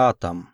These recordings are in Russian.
Атом.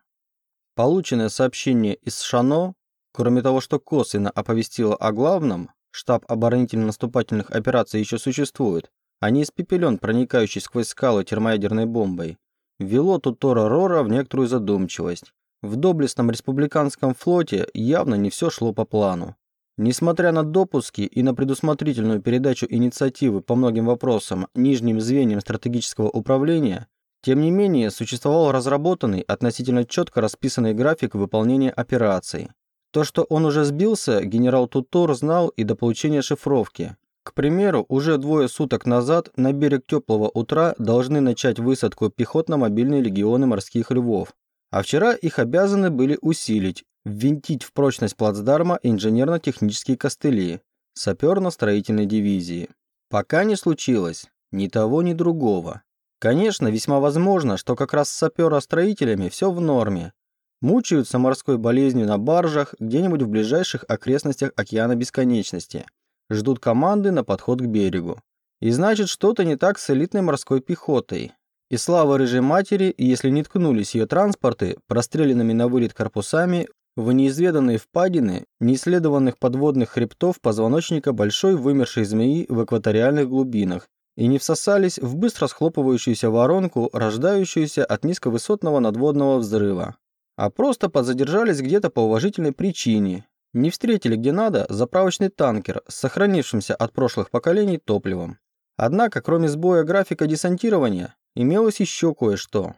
Полученное сообщение из Шано, кроме того, что косвенно оповестило о главном, штаб оборонительно-наступательных операций еще существует, а не испепелен проникающий сквозь скалы термоядерной бомбой, ввело Тутора Рора в некоторую задумчивость. В доблестном республиканском флоте явно не все шло по плану. Несмотря на допуски и на предусмотрительную передачу инициативы по многим вопросам нижним звеньям стратегического управления, тем не менее существовал разработанный, относительно четко расписанный график выполнения операций. То, что он уже сбился, генерал Тутор знал и до получения шифровки. К примеру, уже двое суток назад на берег теплого утра должны начать высадку пехотно-мобильные легионы морских львов, а вчера их обязаны были усилить, ввинтить в прочность плацдарма инженерно-технические костыли саперно-строительной дивизии. Пока не случилось ни того, ни другого. Конечно, весьма возможно, что как раз с сапера-строителями все в норме. Мучаются морской болезнью на баржах где-нибудь в ближайших окрестностях океана бесконечности. Ждут команды на подход к берегу. И значит, что-то не так с элитной морской пехотой. И слава рыжей матери, если не ткнулись ее транспорты, простреленными на вылет корпусами, в неизведанные впадины неисследованных подводных хребтов позвоночника большой вымершей змеи в экваториальных глубинах и не всосались в быстро схлопывающуюся воронку, рождающуюся от низковысотного надводного взрыва, а просто подзадержались где-то по уважительной причине, не встретили где надо заправочный танкер с сохранившимся от прошлых поколений топливом. Однако, кроме сбоя графика десантирования, имелось еще кое-что.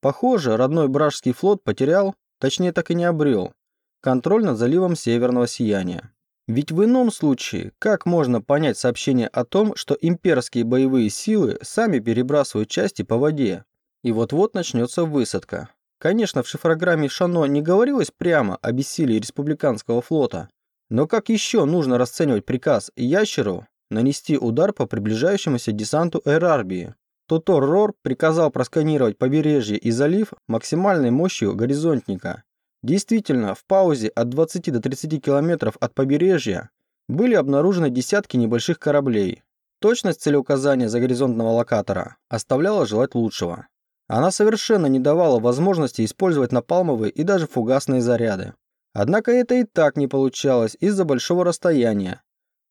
Похоже, родной Бражский флот потерял точнее так и не обрел, контроль над заливом Северного Сияния. Ведь в ином случае, как можно понять сообщение о том, что имперские боевые силы сами перебрасывают части по воде, и вот-вот начнется высадка? Конечно, в шифрограмме Шано не говорилось прямо о бессилии республиканского флота, но как еще нужно расценивать приказ Ящеру нанести удар по приближающемуся десанту Эрарбии? Тутор Рор приказал просканировать побережье и залив максимальной мощью горизонтника. Действительно, в паузе от 20 до 30 километров от побережья были обнаружены десятки небольших кораблей. Точность целеуказания загоризонтного локатора оставляла желать лучшего. Она совершенно не давала возможности использовать напалмовые и даже фугасные заряды. Однако это и так не получалось из-за большого расстояния.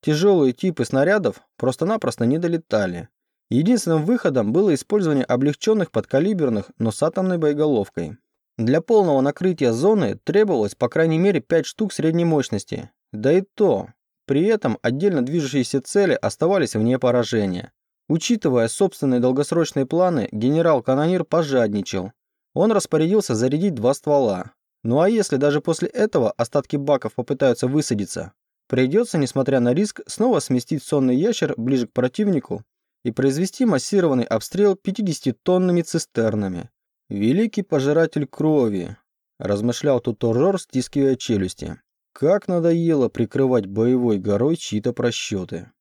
Тяжелые типы снарядов просто-напросто не долетали. Единственным выходом было использование облегченных подкалиберных, но с атомной боеголовкой. Для полного накрытия зоны требовалось по крайней мере 5 штук средней мощности. Да и то. При этом отдельно движущиеся цели оставались вне поражения. Учитывая собственные долгосрочные планы, генерал-канонир пожадничал. Он распорядился зарядить два ствола. Ну а если даже после этого остатки баков попытаются высадиться, придется, несмотря на риск, снова сместить сонный ящер ближе к противнику и произвести массированный обстрел 50-тонными цистернами. «Великий пожиратель крови», – размышлял Туторжор, стискивая челюсти. «Как надоело прикрывать боевой горой чьи-то просчеты».